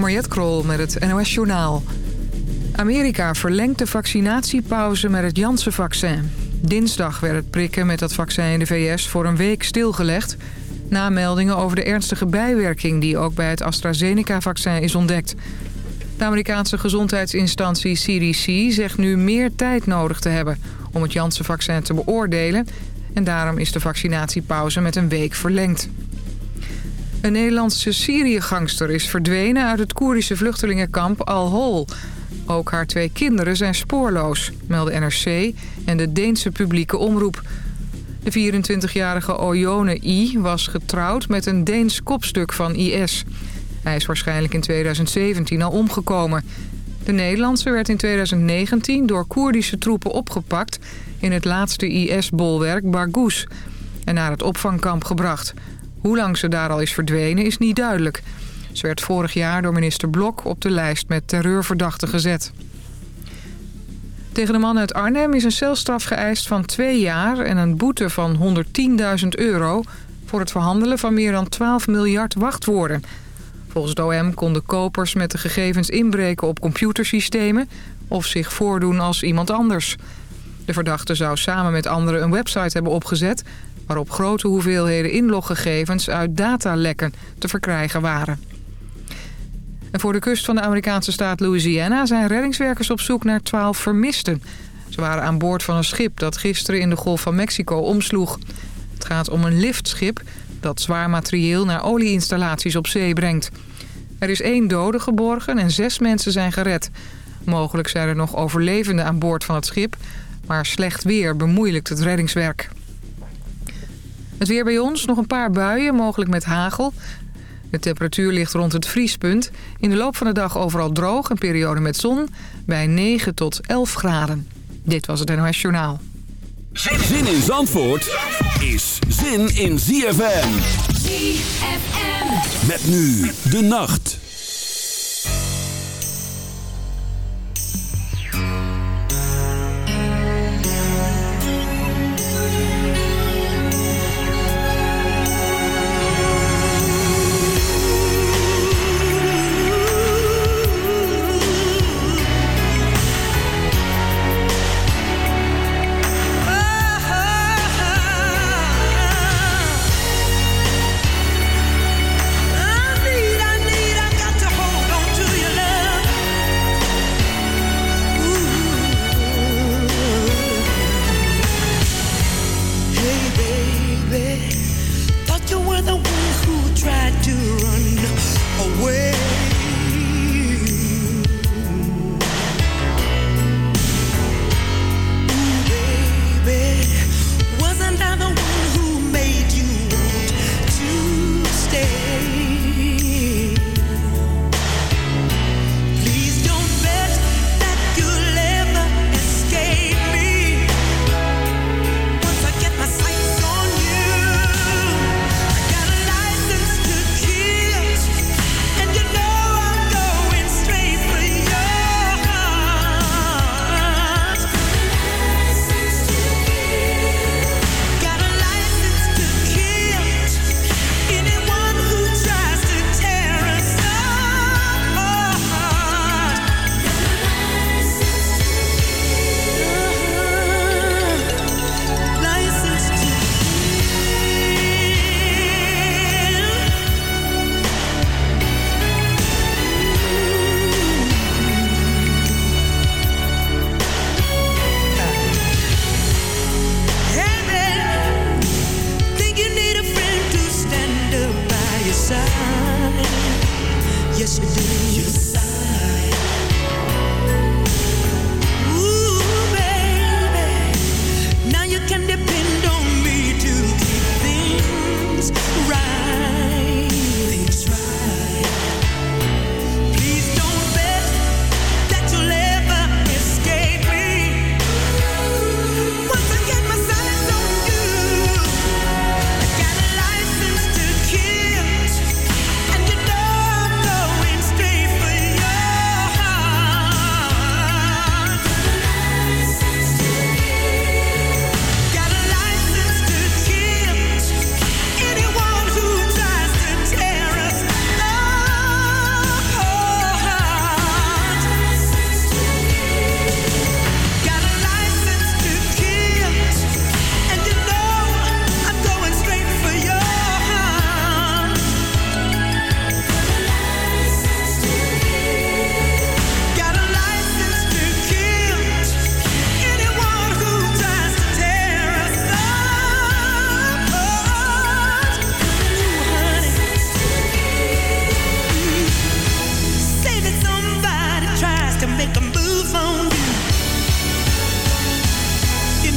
Mariette Krol met het NOS Journaal. Amerika verlengt de vaccinatiepauze met het Janssen-vaccin. Dinsdag werd het prikken met dat vaccin in de VS voor een week stilgelegd... na meldingen over de ernstige bijwerking die ook bij het AstraZeneca-vaccin is ontdekt. De Amerikaanse gezondheidsinstantie CDC zegt nu meer tijd nodig te hebben... om het Janssen-vaccin te beoordelen... en daarom is de vaccinatiepauze met een week verlengd. Een Nederlandse Syrië-gangster is verdwenen uit het Koerdische vluchtelingenkamp Al-Hol. Ook haar twee kinderen zijn spoorloos, melden NRC en de Deense publieke omroep. De 24-jarige Oyone I was getrouwd met een Deens kopstuk van IS. Hij is waarschijnlijk in 2017 al omgekomen. De Nederlandse werd in 2019 door Koerdische troepen opgepakt... in het laatste IS-bolwerk Bargoes en naar het opvangkamp gebracht... Hoe lang ze daar al is verdwenen is niet duidelijk. Ze werd vorig jaar door minister Blok op de lijst met terreurverdachten gezet. Tegen de man uit Arnhem is een celstraf geëist van twee jaar... en een boete van 110.000 euro voor het verhandelen van meer dan 12 miljard wachtwoorden. Volgens het OM konden kopers met de gegevens inbreken op computersystemen... of zich voordoen als iemand anders. De verdachte zou samen met anderen een website hebben opgezet waarop grote hoeveelheden inloggegevens uit datalekken te verkrijgen waren. En voor de kust van de Amerikaanse staat Louisiana zijn reddingswerkers op zoek naar 12 vermisten. Ze waren aan boord van een schip dat gisteren in de Golf van Mexico omsloeg. Het gaat om een liftschip dat zwaar materieel naar olieinstallaties op zee brengt. Er is één dode geborgen en zes mensen zijn gered. Mogelijk zijn er nog overlevenden aan boord van het schip... maar slecht weer bemoeilijkt het reddingswerk. Het weer bij ons, nog een paar buien, mogelijk met hagel. De temperatuur ligt rond het vriespunt. In de loop van de dag overal droog, een periode met zon... bij 9 tot 11 graden. Dit was het NOS Journaal. Zin in Zandvoort is zin in ZFM. ZFM. Met nu de nacht.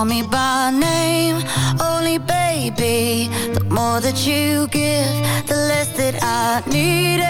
call me by name. Only baby The more that you give The less that I need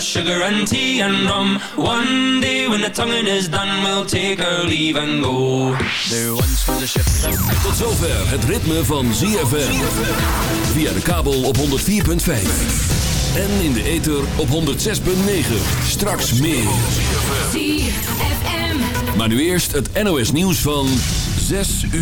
Sugar and tea and rum. One day when the tonguing is done, we'll take our leave and go. There once was a ship. Tot zover het ritme van ZFM. Via de kabel op 104.5. En in de ether op 106.9. Straks meer. ZFM. Maar nu eerst het NOS nieuws van 6 uur.